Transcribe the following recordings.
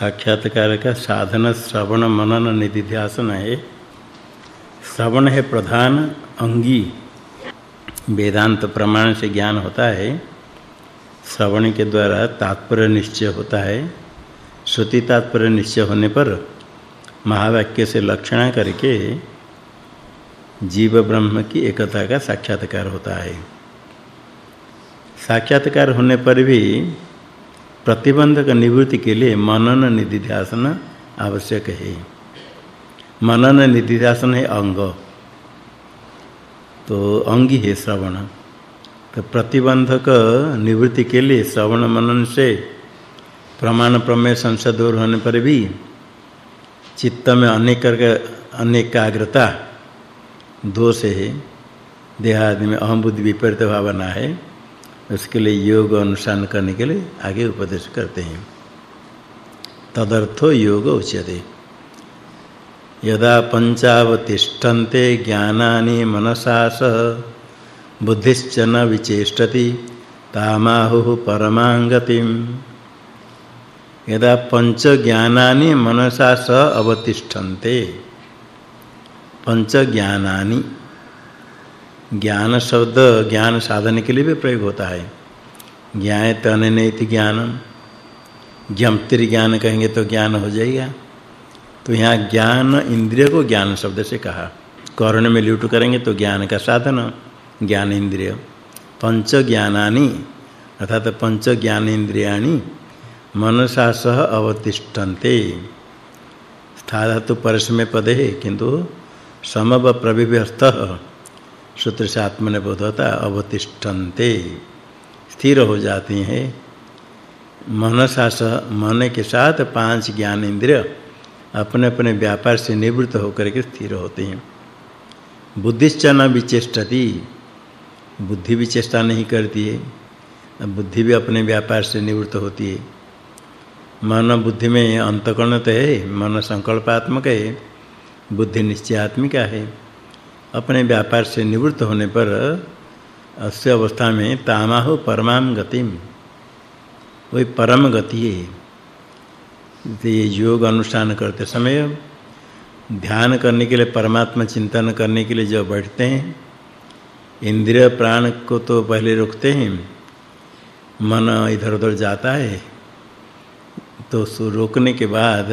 साक्षात्कार का साधन श्रवण मनन निधिध्यासन है। श्रवण है प्रधान अंगी। वेदांत प्रमाण से ज्ञान होता है। श्रवण के द्वारा तात्पर्य निश्चय होता है। श्रुति तात्पर्य निश्चय होने पर महावाक्य से लक्षणा करके जीव ब्रह्म की एकता का साक्षात्कार होता है। साक्षात्कार होने पर भी प्रतिबंधक निवृत्ति के लिए मनन निधि निधिध्यासन आवश्यक है। मनन निधि निधिध्यासन है अंग। तो अंगी है श्रवण। तो प्रतिबंधक निवृत्ति के लिए श्रवण मनन से प्रमाण प्रमेय संसद दूर होने पर भी चित्त में अनेक अनेक अनेकाग्रता दोष है। देहादि में अहम बुद्धि विपरीत भावना है। उसके लिए योग अनुष्ठान करने के लिए आगे उपदेश करते हैं। तदर्थो योग उच्यते। यदा पंचावतिष्ठन्ते ज्ञानानि मनसा सह बुद्धिश्च न विचेष्टति तामाहुः परमांगतिम यदा पंच ज्ञानानि मनसा सह अवतिष्ठन्ते पंच ज्ञानानि ज्ञान शब्द ज्ञान साधन के लिए भी प्रयोग होता है। ज्ञायत अननेति ज्ञानम। ज्ञमतिर ज्ञान कहेंगे तो ज्ञान हो जाएगा। तो यहाँ ज्ञान इंद्रिय को ज्ञान शब्द से कहा। कर्ण में ल्यूट करेंगे तो ज्ञान का साधन, ज्ञान इंद्रिय। पंच ज्ञानानि, अर्थात पंच ज्ञान इंद्रियाणि मनसा सह अवतिष्ठन्ते। स्थाधा तो परस्मय पद किंतु समव प्रविभ्यस्तः। सूत्र से आत्मने बोध होता अवतिष्ठन्ते। स्थिर हो जाती हैं। मनसा मन के साथ पाँच ज्ञान इंद्रिय अपने अपने व्यापार से निवृत्त होकर के स्थिर होते हैं। बुद्धिश्च न विचेष्टति। बुद्धि भी चेष्टा नहीं करती है। बुद्धि भी अपने व्यापार से निवृत्त होती है। मन बुद्धि में अंतकरण तो है, मन संकल्पात्मक है। बुद्धि निश्चयात्मिका है। अपने व्यापार से निवृत्त होने पर, अस्य अवस्था में तामाहु परमाम गतिम। वही परम गति है। ये योग अनुष्ठान करते समय, ध्यान करने के लिए, परमात्मा चिंतन करने के लिए जो बैठते हैं, इंद्रिय प्राण को तो पहले रोकते हैं, मन इधर-उधर जाता है तो रोकने के बाद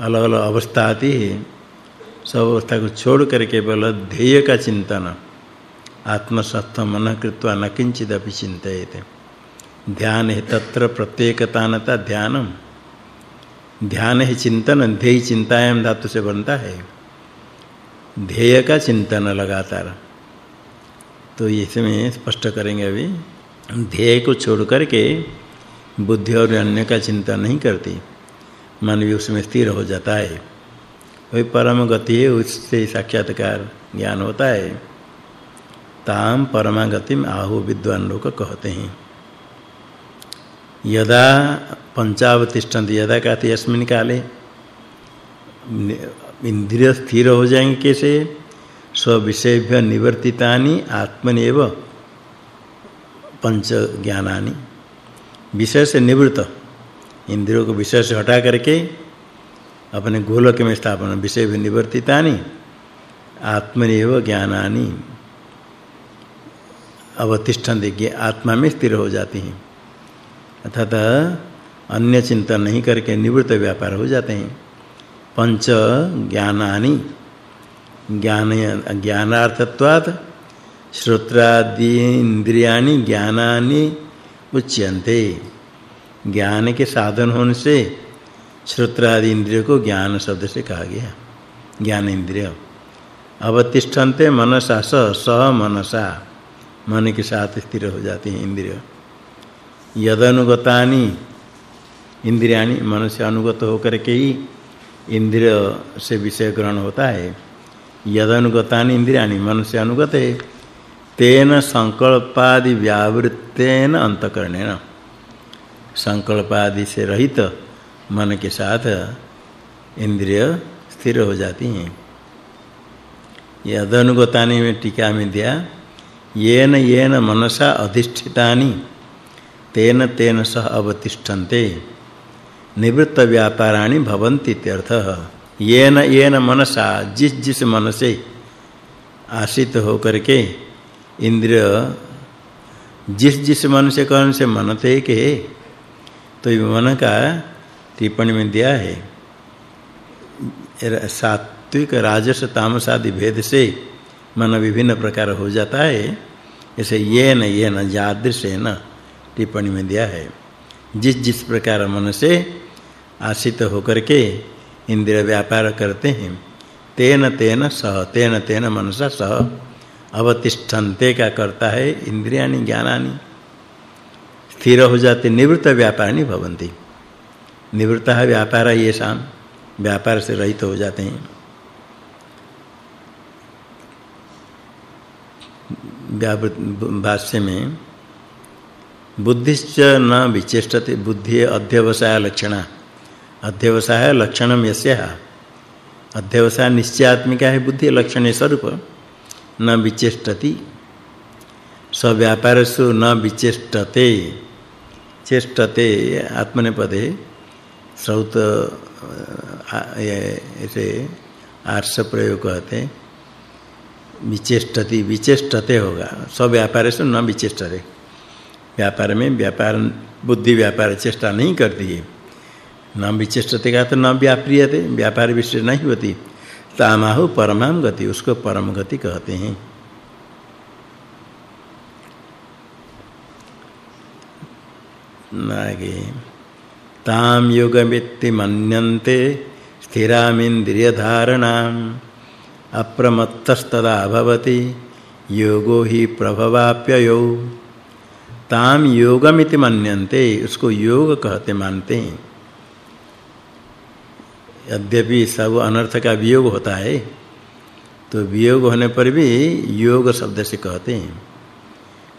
अलग-अलग अवस्था आती है। सब अवस्था को छोड़ कर केवल ध्येय का चिंतन आत्मसत्व मन कृत्वा न किंचित अपि ध्यान है तत्र प्रत्येकतानता ध्यानम। ध्यान है चिंतन ध्येय चिंतायाम धातु से बनता है। ध्येय का चिंतन लगातार। तो इसमें स्पष्ट करेंगे अभी। ध्येय को छोड़ करके बुद्धि और अन्य का चिंतन नहीं करती। मन भी उसमें स्थिर हो जाता है। वही परम गति है, उससे साक्षात्कार ज्ञान होता है। ताम परमागतिम आहु विद्वान लोग कहते हैं। यदा पंचावतिष्ठन्त, यदा कहते अस्मिन काले इंद्रिय स्थिर हो जाएँगे कैसे? स्व विषयभ्य निवर्तितानि, आत्मनेव पंच ज्ञानानि। विषय से निवृत्त। इंद्रियों को विषय से हटा करके अपने गोलक में स्थापन, विषय भी निवर्तितानि, आत्मनेव ज्ञानानि अवतिष्ठन्ते आत्मा में स्थिर हो जाती हैं। अर्थात अन्य चिंतन नहीं करके निवृत्त व्यापार हो जाते हैं। पंच ज्ञानानि ज्ञान ज्ञानार्थत्वात् श्रोत्रादि इंद्रियाणि ज्ञानानि उच्यन्ते। ज्ञान के साधन होने से श्रोत्रादि इंद्रिय को ज्ञान शब्द से कहा गया ज्ञान इंद्रिय। अवतिष्ठन्ते मनसा स स मनसा। मन के साथ स्थिर हो जाती हैं इंद्रिय। यदनुगतानि, इंद्रियाणि मन से अनुगत होकर के ही इंद्रिय से विषय ग्रहण होता है। यदनुगतानि, इंद्रियाणि मन से अनुगत है। तेन संकल्पादि व्यावृत्तेन अंतकरणेन। संकल्पादि से रहित मन के साथ इंद्रिय स्थिर हो जाती हैं। यदनुगतानि में टीका में दिया, येन येन मनसा अधिष्ठितानि, तेन तेन सह अवतिष्ठन्ते, निवृत्त व्यापाराणि भवन्ति इत्यर्थः। येन येन मनसा जिस जिस मन से आशित होकर के इंद्रिय जिस जिस मन से कौन से मनते के तो मन का टिप्पणी में दिया है सात्विक, राजस, तामस आदि भेद से मन विभिन्न प्रकार हो जाता है। ऐसे ये न ये न, जादृश है न, टिप्पणी में दिया है। जिस जिस प्रकार मन से आशित होकर के इंद्रिय व्यापार करते हैं, तेन तेन सह, तेन तेन मनसा सह अवतिष्ठन्ते का करता है, इंद्रियाणि ज्ञानानि स्थिर हो जाते, निवृत्त व्यापाराणि भवन्ति। निवृत्तः व्यापार ये शाम, व्यापार से रहित हो जाते हैं। भाष्य में, बुद्धिश्च न विचेष्टते बुद्धि अध्यवसाय लक्षणा। अध्यवसाय लक्षणम यस्या। अध्यवसाय निश्चयात्मिका है, बुद्धि लक्षण स्वरूप। न विचेष्टति। सव्यापारसु न विचेष्टते। चेष्टते आत्मनेपदे। सौत ऐसे आर्ष प्रयोग कहते हैं। विचेष्टति, विचेष्टते होगा। सब व्यापार से न विचेष्टते। व्यापार में व्यापार, बुद्धि व्यापार चेष्टा नहीं करती है। न विचेष्टते का तो न व्याप्रियते, व्यापार विशेष नहीं होती। तामाहु परमाम गति, उसको परम गति कहते हैं। आगे। ताम योगमिति मन्यन्ते स्थिरामिन्द्रियधारणाम्। अप्रमत्तस्तदा भवति। योगो ही प्रभवाप्ययो। ताम योगमिति मन्यन्ते, उसको योग कहते मानते। हैं यद्यपि सब अनर्थ का वियोग होता है तो वियोग होने पर भी योग शब्द से कहते हैं।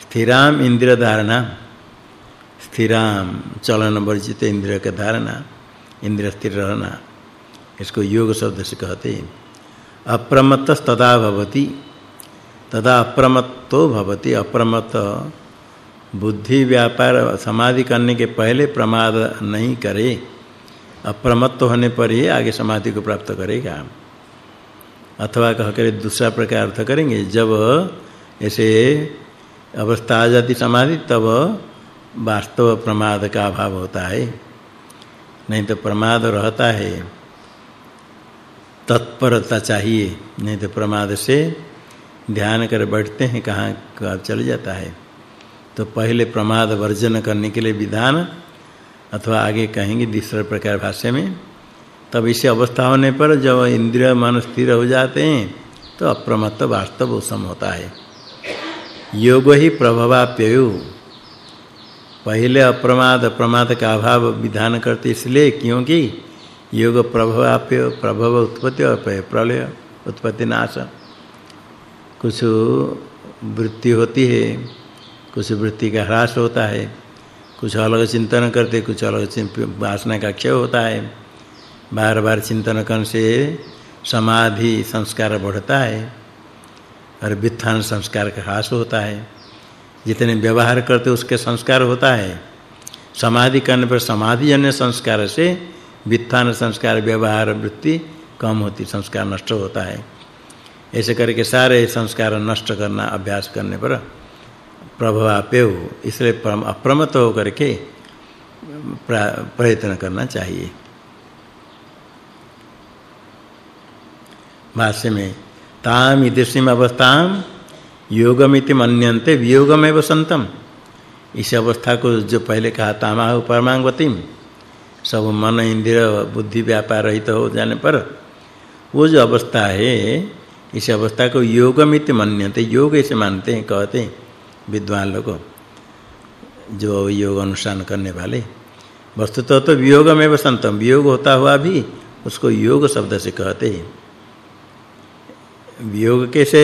स्थिराम इंद्रिय धारणा स्थिराम, चलन वर्जित इंद्रिय का धारणा, इंद्रिय स्थिर रहना, इसको योग शब्द से कहते हैं। अप्रमत्त तदा भवति, तदा अप्रमत्तो भवति। अप्रमत्त बुद्धि, व्यापार, समाधि करने के पहले प्रमाद नहीं करे, अप्रमत्त होने पर ही आगे समाधि को प्राप्त करेगा। अथवा कह कर दूसरा प्रकार अर्थ करेंगे, जब ऐसे अवस्था आ जाती समाधि, तब वास्तव प्रमाद का अभाव होता है। नहीं तो प्रमाद रहता है। तत्परता चाहिए। नहीं तो प्रमाद से ध्यान कर बैठते हैं, कहाँ कब चल जाता है। तो पहले प्रमाद वर्जन करने के लिए विधान, अथवा आगे कहेंगे दूसरे प्रकार भाष्य में, तब इसे अवस्था होने पर जब इंद्रिय मन स्थिर हो जाते हैं तो अप्रमत्त वास्तव सम होता है। योग ही प्रभवाप्ययु। पहले अप्रमाद प्रमाद का अभाव विधान करते इसलिए, क्योंकि योग प्रभवाप्य प्रभव उत्पत्ति और प्रलय, उत्पत्ति नाश। कुछ वृत्ति होती है, कुछ वृत्ति का ह्रास होता है, कुछ अलग चिंतन करते, कुछ अलग वासना का क्षय होता है। बार बार चिंतन करने से समाधि, संस्कार बढ़ता है, और वित्थान संस्कार का ह्रास होता है। जितने व्यवहार करते उसके संस्कार होता है। समाधि करने पर समाधि जन्य संस्कार से वित्थान संस्कार, व्यवहार वृत्ति कम होती, संस्कार नष्ट होता है। ऐसे करके सारे संस्कार नष्ट करना, अभ्यास करने पर प्रभावापेव इसलिए अप्रमत होकर के प्रयत्न करना चाहिए। भाष्य में ताम इदृशिम अवस्थाम योगमिति मन्यन्ते, वियोगमेव संतम इस अवस्था को जो पहले कहा तामाहु परमांगवतीम सब मन इंद्रिय बुद्धि, व्यापार रहित हो जाने पर वो जो अवस्था है, इस अवस्था को योगमिति मन्यते योग ऐसे मानते हैं, कहते हैं विद्वान लोग, जो योग अनुष्ठान करने वाले। वस्तुतः तो वियोगमेव संतम वियोग होता हुआ भी उसको योग शब्द से कहते हैं। वियोग कैसे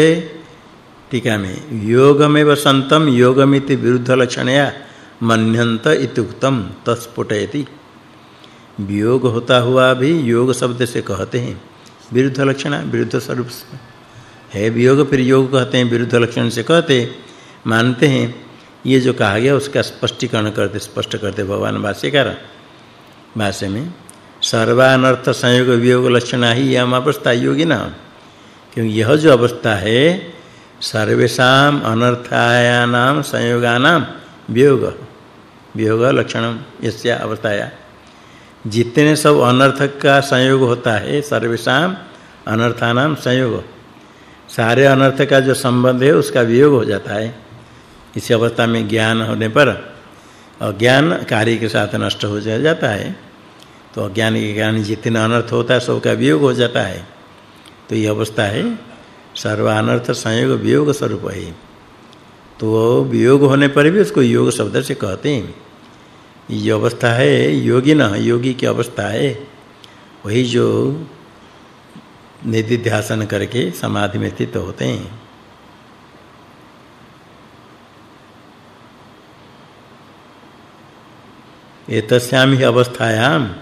टीका में, योगमेव संतम योगमिति विरुद्ध लक्षणया मन्यंत इत्युक्तम तस्फुटयति वियोग होता हुआ भी योग शब्द से कहते हैं, विरुद्ध लक्षण, विरुद्ध स्वरूप है वियोग, फिर योग कहते हैं, विरुद्ध लक्षण से कहते, मानते हैं। ये जो कहा गया, उसका स्पष्टीकरण करते, स्पष्ट करते भगवान भाष्यकार। भाष्य में, सर्वानर्थ संयोग वियोग लक्षण ही यम अवस्था योगी ना क्योंकि यह जो अवस्था है सर्वेषाम अनर्थायानाम संयोगानाम वियोग वियोग लक्षणम यस्य अवस्थाया। जितने सब अनर्थ का संयोग होता है, सर्वेषाम अनर्थानाम संयोग। सारे अनर्थ का जो संबंध है, उसका वियोग हो जाता है। इसी अवस्था में ज्ञान होने पर अज्ञान कार्य के साथ नष्ट हो जाता है। तो अज्ञान के कारण जितने अनर्थ होता है, सबका वियोग हो जाता है। तो ये अवस्था है सर्वानर्थ संयोग वियोग स्वरूप है। तो वियोग होने पर भी उसको योग शब्द से कहते हैं। ये अवस्था है, योगी न, योगी की अवस्था है। वही जो निधिध्यासन करके समाधि में स्थित होते हैं। एतस्याम ही अवस्थायाम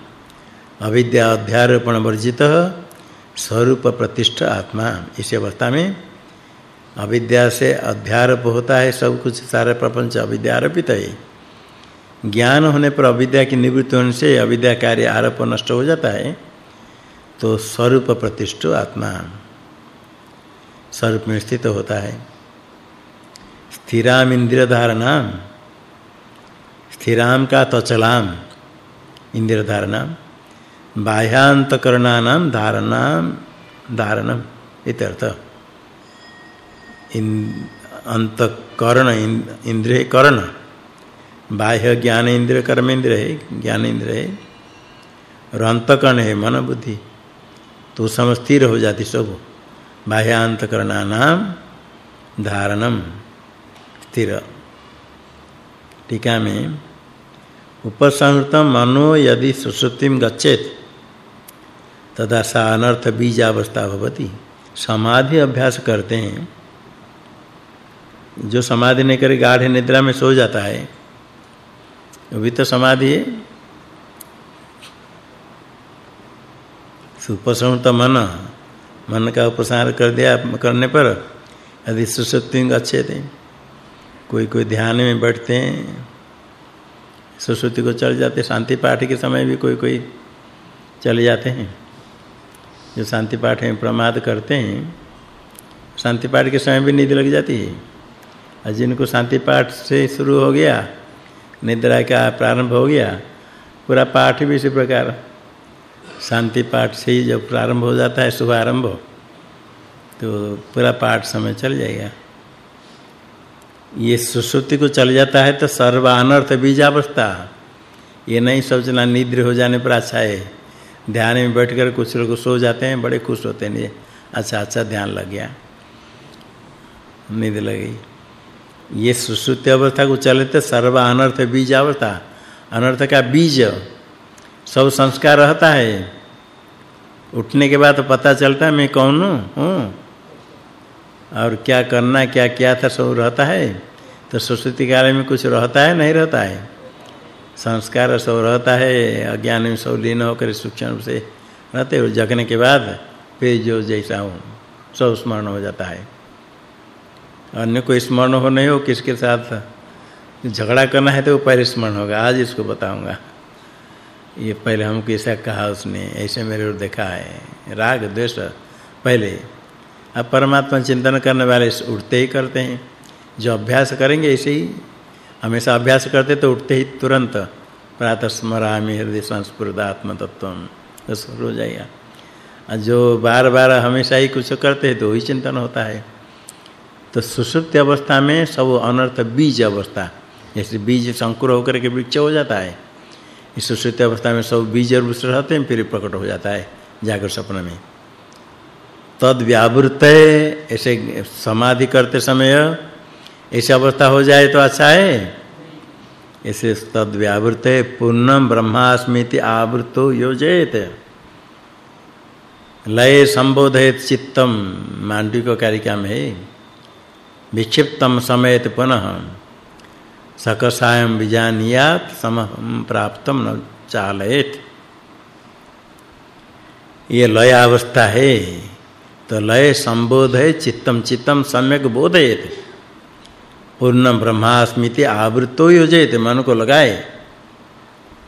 अविद्या अध्यारोपण वर्जित स्वरूप प्रतिष्ठ आत्मा, इस अवस्था में अविद्या से अध्यारोप होता है, सब कुछ सारे प्रपंच अविद्या अविद्यारोपित है। ज्ञान होने पर अविद्या की निवृत्ति होने से अविद्या कार्य आरोप नष्ट हो जाता है। तो स्वरूप प्रतिष्ठ आत्मा स्वरूप में स्थित होता है। स्थिराम इंद्रिय धारणा स्थिराम का तचलाम इंद्रिय धारणा बाह्यांतकरणानाम धारणा धारणम इत्यर्थ। इन, अंतकरण इंद्रिय करण बाह्य ज्ञान इंद्रिय कर्म इंद्रिय है ज्ञान इंद्रिय है और अंतकरण है मन बुद्धि तो सम स्थिर हो जाती सब। बाह्यांतकरणानाम धारणम स्थिर। टीका में, उपसंहृतम मनो यदि सुश्रुतिम गच्छेत। तदा सा अनर्थ बीज अवस्था भवति। समाधि अभ्यास करते हैं। जो समाधि नहीं करे, गाढ़ निद्रा में सो जाता है। अभी तो समाधि है। सुपसंत मन मन का उपसार कर दिया करने पर यदि सुसुप्ति अच्छे थे, कोई कोई ध्यान में बैठते हैं, सुसुप्ति को चल जाते, शांति पाठ के समय भी कोई कोई चले जाते हैं। जो शांति पाठ में प्रमाद करते हैं, शांति पाठ के समय भी नींद लग जाती है। और जिनको शांति पाठ से शुरू हो गया, निद्रा का प्रारंभ हो गया, पूरा पाठ भी इसी प्रकार। शांति पाठ से ही जब प्रारंभ हो जाता है शुभ आरंभ तो पूरा पाठ समय चल जाएगा। ये सुसुप्ति को चल जाता है तो सर्वानर्थ बीजावस्था। ये नहीं सोचना निद्र हो जाने पर अच्छा है। ध्यान में बैठकर कुछ लोग सो जाते हैं, बड़े खुश होते हैं। ये अच्छा अच्छा ध्यान लग गया। नींद लगी ये सुसुप्ति अवस्था को चले तो सर्व अनर्थ बीज अवस्था। अनर्थ का बीज, सब संस्कार रहता है। उठने के बाद तो पता चलता है, मैं कौन हूँ? और क्या करना क्या क्या था, सब रहता है। तो सुसुप्ति काल में कुछ रहता है, नहीं रहता है। संस्कार सब रहता है, अज्ञान में सब लीन होकर सूक्ष्म से रहते हो। जगने के बाद फिर जो जैसा हो, सब स्मरण हो जाता है। अन्य कोई स्मरण हो नहीं हो, किसके साथ झगड़ा करना है तो वो पहले स्मरण होगा। आज इसको बताऊँगा। ये पहले हमको ऐसा कहा उसने, ऐसे मेरे को देखा है। राग, द्वेष, पहले। अब परमात्मा चिंतन करने वाले उठते ही करते हैं। जो अभ्यास करेंगे ऐसे ही हमेशा अभ्यास करते तो उठते ही तुरंत प्रातः स्मरामि हृदय संस्फुरद आत्म तत्व तो हो जाएगा। और जो बार-बार हमेशा ही कुछ करते हैं तो वही चिंतन होता है। तो सुसुप्त अवस्था में सब अनर्थ बीज अवस्था, जैसे बीज संकुर होकर के वृक्ष हो जाता है। इस सुसुप्त अवस्था में सब बीज और वृक्ष रहते हैं, फिर प्रकट हो जाता है जागर सपन में। तद व्यावृत ऐसे समाधि करते समय ऐसी अवस्था हो जाए तो अच्छा है? ऐसे तद व्यावृत पूर्णम ब्रह्मास्मिति आवृतो योजयत। लय संबोधयत चित्तम मांडविक कारिका में विक्षिप्तम समयत पुनः सकसायम विजानियात सम प्राप्तम न चालयत। ये लय अवस्था है तो लय संबोध है चित्तम चित्तम सम्यक बोधयत। पूर्ण ब्रह्मास्मिति आवृतो योजयते मन को लगाए।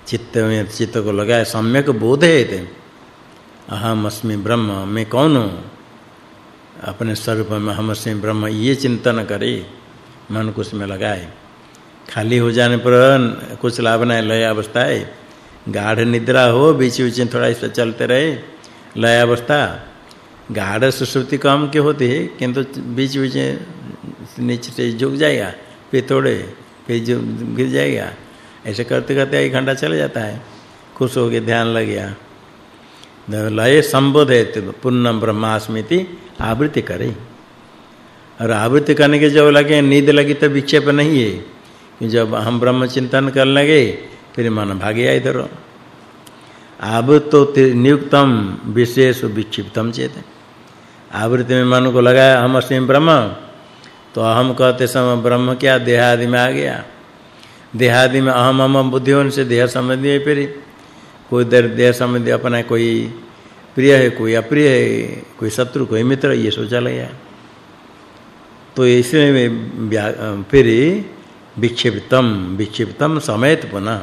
चित्त में चित्त को लगाए, सम्यक बोध है थे अहम अस्मि ब्रह्म, मैं कौन हूँ? अपने स्वरूप में हम अस्मि ब्रह्म, ये चिंतन करे मन को उसमें लगाए। खाली हो जाने पर कुछ लाभ नहीं, लय अवस्था है। गाढ़ निद्रा हो, बीच बीच में थोड़ा इस चलते रहे। लय अवस्था, गाढ़ सुसुप्ति कम के होती है, किंतु बीच बीच नीचे से झुक जाएगा, फिर थोड़े फिर जो गिर जाएगा। ऐसे करते करते एक घंटा चला जाता है। खुश हो गए ध्यान लग गया। लय संबोधित पुण्यम ब्रह्मास्मिति आवृत्ति करे। और आवृत्ति करने के जब लगे, नींद लगी तो विक्षेप नहीं है। कि जब हम ब्रह्म चिंतन कर लगे, फिर मन भाग गया इधर। आवृत्तो नियुक्तम विशेष विक्षिप्तम चेत। आवृत्ति में मन को लगाया, हम अस्मि ब्रह्म। तो अहम कहते समय ब्रह्म क्या देहादि में आ गया? देहादि में अहम हम बुद्धि होने से देह संबंधी फिर? कोई देर देह संबंधी अपना कोई प्रिय है, कोई अप्रिय है, कोई शत्रु, कोई मित्र, ये सोचा लगा। तो इसमें में फिर विक्षिप्तम विक्षिप्तम समेत पुनः।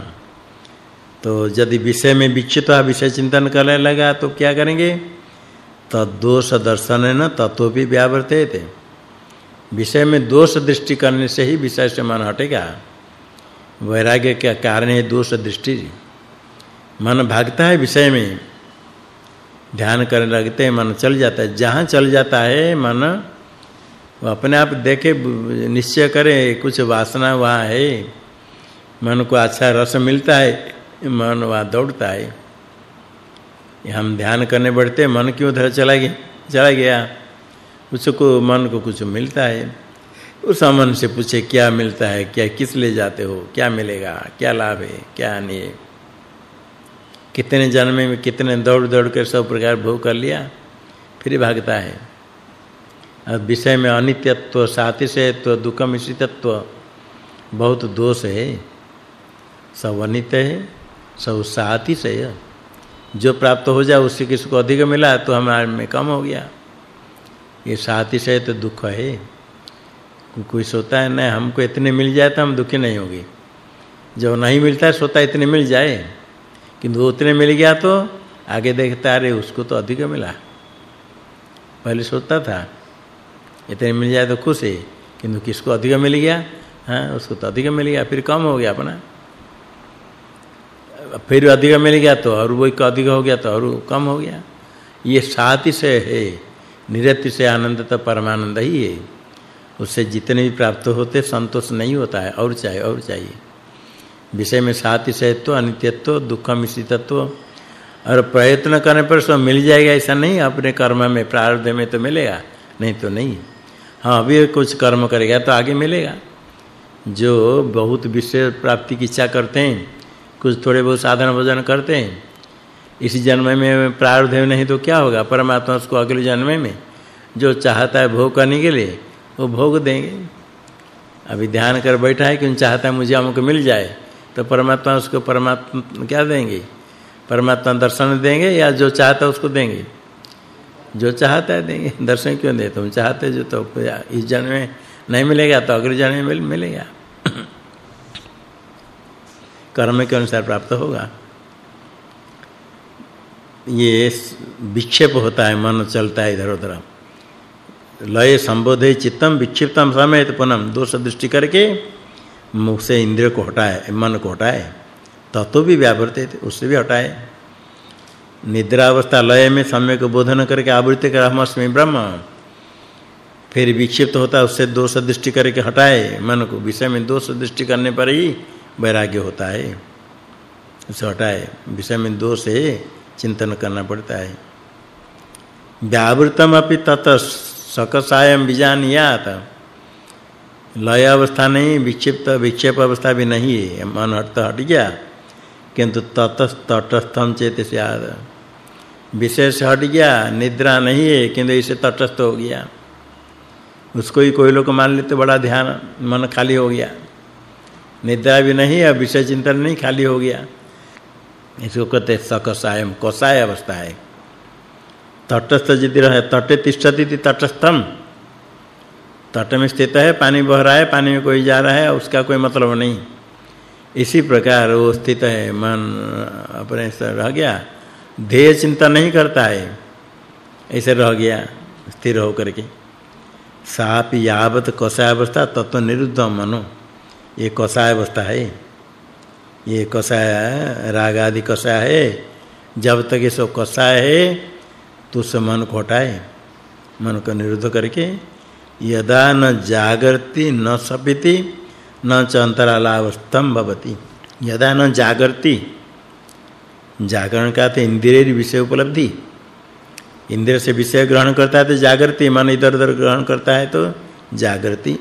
तो यदि विषय में विक्षिप्त विषय चिंतन करने लगा तो क्या करेंगे? तद्दोष दर्शन न तत्व भी व्यावर्ते थे विषय में दोष दृष्टि करने से ही विषय से मन हटेगा। वैराग्य का कारण है दोष दृष्टि। मन भागता है विषय में। ध्यान करने लगते हैं, मन चल जाता है। जहाँ चल जाता है मन, वो अपने आप देखे, निश्चय करे, कुछ वासना वहाँ है। मन को अच्छा रस मिलता है, मन वहाँ दौड़ता है। हम ध्यान करने बढ़ते, मन क्यों उधर चला गया चला गया? उसको मन को कुछ मिलता है। उस मन से पूछे, क्या मिलता है? क्या, किस ले जाते हो? क्या मिलेगा? क्या लाभ है? क्या नहीं है? कितने जन्म में कितने दौड़ दौड़ कर सब प्रकार भोग कर लिया, फिर भागता है। और विषय में अनित्यत्व सातिशयत्व दुख मिश्रितत्व, बहुत दोष है। सब अनित्य है, सब सातिशय जो प्राप्त हो जाए, उससे किसी को अधिक मिला तो हमारे में कम हो गया। ये सातिशय तो दुख है। कोई सोता है, नहीं, हमको इतने मिल जाए तो हम दुखी नहीं होंगे। जो नहीं मिलता है, सोता इतने मिल जाए। किंतु उतने मिल गया तो आगे देखता, अरे, उसको तो अधिक मिला। पहले सोचता था, इतने मिल जाए तो खुश है, किंतु किसको अधिक मिल गया? हाँ उसको तो अधिक मिल गया, फिर कम हो गया अपना। फिर अधिक मिल गया तो और वही अधिक हो गया तो और कम हो गया। ये साथ से है। निरति से आनंद तो परमानंद ही है। उससे जितने भी प्राप्त होते, संतोष नहीं होता है। और चाहिए और चाहिए। विषय में तो अनित्यत्व दुख मिश्रितत्व। और प्रयत्न करने पर सब मिल जाएगा, ऐसा नहीं। अपने कर्म में, प्रारब्ध में तो मिलेगा। नहीं तो नहीं। हाँ अभी कुछ कर्म करेगा तो आगे मिलेगा। जो बहुत विषय प्राप्ति की इच्छा करते हैं, कुछ थोड़े बहुत साधन भोजन करते हैं इस जन्म में प्रारब्ध नहीं तो क्या होगा? परमात्मा उसको अगले जन्म में जो चाहता है भोग करने के लिए, वो भोग देंगे। अभी ध्यान कर बैठा है कि चाहता है मुझे हमको मिल जाए तो परमात्मा उसको परमात्मा क्या देंगे? परमात्मा दर्शन देंगे या जो चाहता है उसको देंगे? जो चाहता है देंगे। दर्शन क्यों दे? तुम चाहते जो तो इस जन्म में नहीं मिलेगा तो अगले जन्म में मिलेगा। कर्म के अनुसार प्राप्त होगा। ये विक्षेप होता है, मन चलता है इधर उधर। लय संबोधे चित्तम विक्षिप्तम समेत पुनम। दोष दृष्टि करके मुख से इंद्रिय को हटाए, मन को हटाए। तत्व भी व्यावृत उससे भी हटाए। निद्रा अवस्था लय में सम्यक बोधन करके आवृत्ति कर हमस्मि ब्रह्म। फिर विक्षिप्त होता है, उससे दोष दृष्टि करके हटाए। मन को विषय में दोष दृष्टि करने पर ही वैराग्य होता है, उसे हटाए। विषय में दोष है चिंतन करना पड़ता है। व्यावृतम अपि तत सकसायम बीजानियात लय अवस्था नहीं, विक्षिप्त, विक्षेप अवस्था भी नहीं है। मन हट हट गया, किंतु तत तटस्थम चेत स्याद से हट गया, निद्रा नहीं है, किंतु इसे तटस्थ हो गया। उसको ही कोई लोग मान लेते, बड़ा ध्यान, मन खाली हो गया। निद्रा भी नहीं है विषय चिंतन नहीं, खाली हो गया। इसको कहते हैं सकसायम, कसाय अवस्था है तटस्थ यदि रहे, तटे तिष्ठति तटस्थम। तट में स्थित है, पानी बह रहा है, पानी में कोई जा रहा है, उसका कोई मतलब नहीं। इसी प्रकार वो स्थित है, मन अपने से रह गया। ध्येय चिंता नहीं करता है, ऐसे रह गया, स्थिर होकर के। साप यावत कषाय अवस्था, तत्व निरुद्ध मनो। ये कषाय अवस्था है। ये कषाय राग आदि कषाय है। जब तक ये सब कषाय है तो उस मन को हटाए, मन को निरुद्ध करके, यदा न जागृति न सपिति, न च अंतरालावस्थम भवति। यदा न जागृति जागरण का तो इंद्रिय विषय उपलब्धि। इंद्रिय से विषय ग्रहण करता है तो जागृति मन इधर-उधर ग्रहण करता है तो जागृति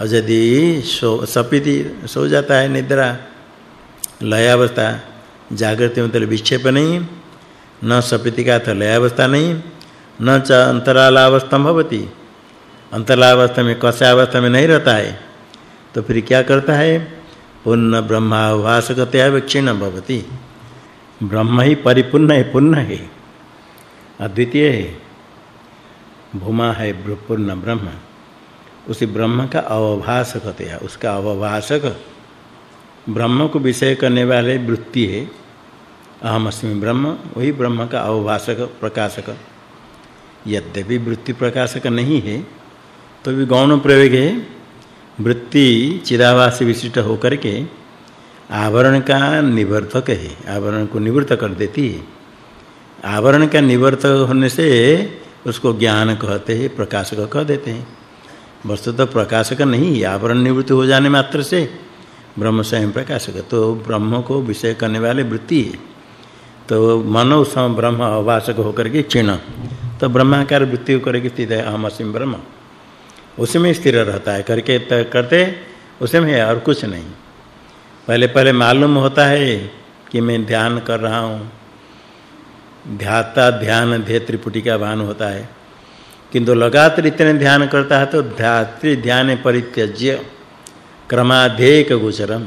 और यदि सो, सपिति सो जाता है निद्रा लय अवस्था जागृति मतलब विक्षेप नहीं। न सपिति का तो लय अवस्था नहीं। न च अंतरालावस्था भवति। अंतरालावस्था में कसा अवस्था में नहीं रहता है। तो फिर क्या करता है? पुण्य ब्रह्माभासकतया विक्षीण भवति। ब्रह्म ही परिपूर्ण है, पूर्ण है। अद्वितीय है। भूमा है पूर्ण ब्रह्म। उसी ब्रह्म का अवभासकतया उसका अवभासक ब्रह्म को विषय करने वाले वृत्ति है। अहम अस्मि ब्रह्म, वही ब्रह्म का अवभाषक, प्रकाशक। यद्यपि वृत्ति प्रकाशक नहीं है तो भी गौण प्रयोग है। वृत्ति चिदाभास विशिष्ट होकर के आवरण का निवर्तक है। आवरण को निवृत्त कर देती है। आवरण का निवर्तक होने से उसको ज्ञान कहते हैं, प्रकाशक कह देते हैं। वस्तु तो प्रकाशक नहीं, आवरण निवृत्त हो जाने मात्र से ब्रह्म स्वयं प्रकाशक तो ब्रह्म को विषय करने वाले वृत्ति है। तो मनो सम ब्रह्म अवासक होकर के क्षीण। तो ब्रह्माकार वृत्ति होकर के स्थित है, अहम असीम ब्रह्म। उसमें स्थिर रहता है। करके करते उसमें है और कुछ नहीं। पहले पहले मालूम होता है कि मैं ध्यान कर रहा हूँ। ध्याता ध्यान ध्येय त्रिपुटी का भान होता है। किंतु लगातार इतने ध्यान करता है तो ध्यात्री ध्यान परित्यज्य। क्रमाध्येक गोचरम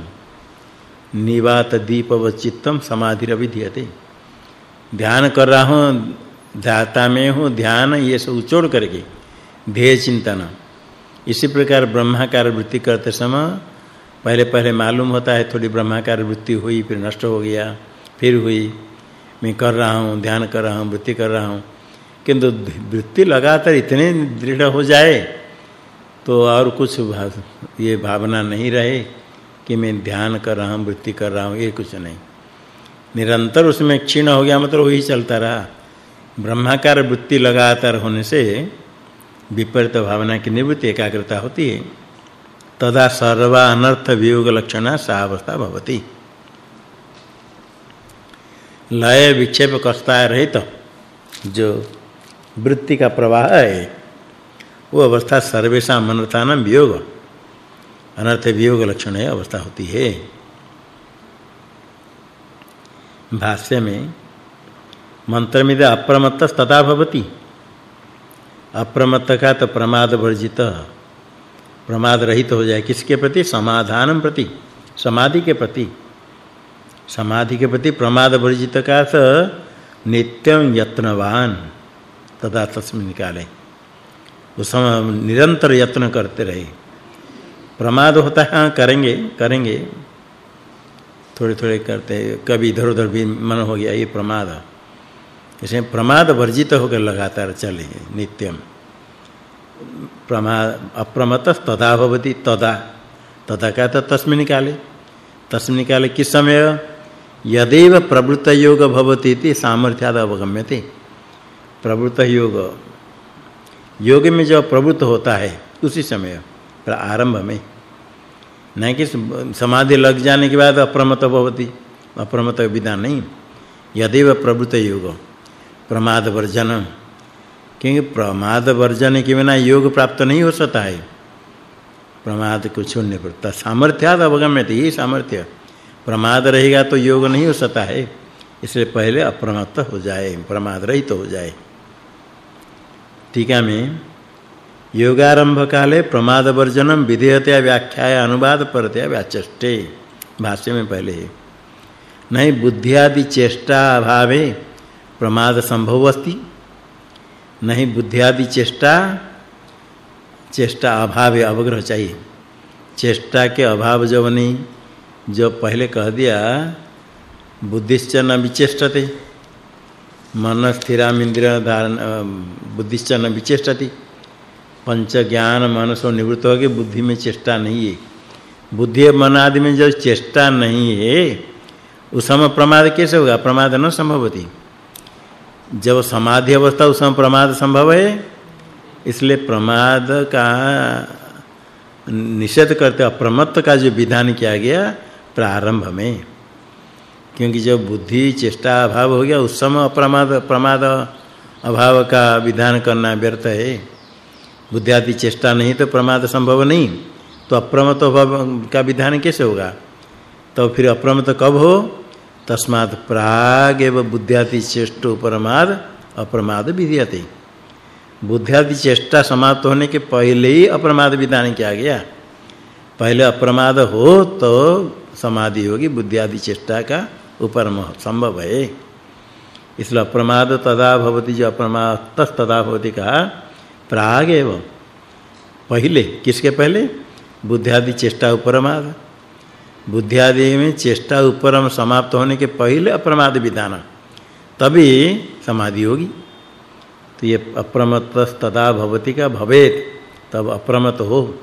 निवात दीपव चित्तम समाधिरविधीयते ध्यान कर रहा हूँ ध्याता में हूँ, ध्यान ये सब उचोड़ करके, ध्येय चिंतन। इसी प्रकार ब्रह्माकार वृत्ति करते समय, पहले पहले मालूम होता है, थोड़ी ब्रह्माकार वृत्ति हुई, फिर नष्ट हो गया, फिर हुई। मैं कर रहा हूँ, ध्यान कर रहा हूँ, वृत्ति कर रहा हूँ, किंतु वृत्ति लगातार इतने दृढ़ हो जाए तो और कुछ ये भावना नहीं रहे कि मैं ध्यान कर रहा हूँ वृत्ति कर रहा हूँ ये कुछ नहीं। निरंतर उसमें क्षीण हो गया मतलब वही चलता रहा। ब्रह्माकार वृत्ति लगातार होने से विपरीत भावना की निवृत्ति एकाग्रता होती है। तदा सर्व अनर्थ वियोग लक्षणा सा अवस्था भवति। लय विक्षेप करता रहित तो, जो वृत्ति का प्रवाह है वो अवस्था सर्वेशा मनतान वियोग। अनर्थ वियोग लक्षण है, अवस्था होती है। भाष्य में मंत्र में अप्रमत्त तथा भवति। अप्रमत्त का तो प्रमाद वर्जित। प्रमाद रहित हो जाए किसके प्रति? समाधानम प्रति। समाधि के प्रति। समाधि के प्रति प्रमाद वर्जित का स नित्यं यत्नवान। तथा तस्मिन् निकाले उस निरंतर यत्न करते रहे। प्रमाद होता है हाँ करेंगे करेंगे। थोड़े थोड़े करते, कभी इधर-उधर भी मन हो गया, ये प्रमाद। इसे प्रमाद वर्जित होकर लगातार चले, नित्यम। प्रमाद अप्रमत तदा भवति, तदा। तदा का तो तस्मिन् काले। तस्मिन् काले किस समय? यदेव प्रवृत्त योग भवति इति सामर्थ्याद अवगम्यते प्रवृत्त योग योग में जो प्रवृत्त होता है, उसी समय आरंभ में। नहीं कि समाधि लग जाने के बाद अप्रमत भवति। अप्रमत विधान नहीं। यदेव प्रवृत्त योग। प्रमाद वर्जन। क्योंकि प्रमाद वर्जन के बिना योग प्राप्त नहीं हो सकता है। प्रमाद को छोड़ने पर सामर्थ्याद अवगम्यते, ये सामर्थ्य। प्रमाद रहेगा तो योग नहीं हो सकता है। इसलिए पहले अप्रमत्त हो जाए, प्रमाद रहित तो हो जाए। टीका में योगारंभ काले प्रमाद वर्जनम विधेयतया व्याख्याय अनुवाद परतया व्याचष्टे। भाष्य में पहले नहीं बुद्धि आदि चेष्टा अभावे प्रमाद संभव अस्ति। नहीं बुद्धि आदि चेष्टा चेष्टा अभाव अवग्रह चाहिए। चेष्टा के अभाव जब नहीं जो पहले कह दिया, बुद्धिश्च न विचेष्टते। मन स्थिराम इंद्रिय धारण बुद्धिश्च न विचेष्टति। पंच ज्ञान मन से निवृत्त हो गए बुद्धि में चेष्टा नहीं है। बुद्धि मन आदि में जो चेष्टा नहीं है, उस समय प्रमाद कैसे होगा? प्रमाद न संभवती जब समाधि अवस्था उस समय प्रमाद संभव है, इसलिए प्रमाद का निषेध करते, अप्रमत्त का जो विधान किया गया, प्रारंभ में। क्योंकि जब बुद्धि, चेष्टा, अभाव हो गया, उस समय अप्रमाद, प्रमाद, अभाव का विधान करना व्यर्थ है। बुद्धि आदि चेष्टा नहीं तो प्रमाद संभव नहीं। तो अप्रमत्त अभाव का विधान कैसे होगा? तो फिर अप्रमत कब हो? तस्मात् प्राग एव बुद्ध्याति चेष्टो प्रमाद, अप्रमाद विधीयते। बुद्ध्यादि चेष्टा समाप्त होने के पहले ही अप्रमाद विधान किया गया। पहले अप्रमाद हो तो समाधि होगी बुद्धियादि चेष्टा का। उपरम संभव है। इसलिए अप्रमाद तदा भवति, जो अप्रमाद तदा भवति का प्राग एव पहले, किसके पहले? बुद्धियादि चेष्टा उपरमाद। बुद्धियादि में चेष्टा उपरम समाप्त होने के पहले अप्रमाद विधान। तभी समाधि होगी। तो ये अप्रमत्त तदा भवति का भवेत, तब अप्रमत हो।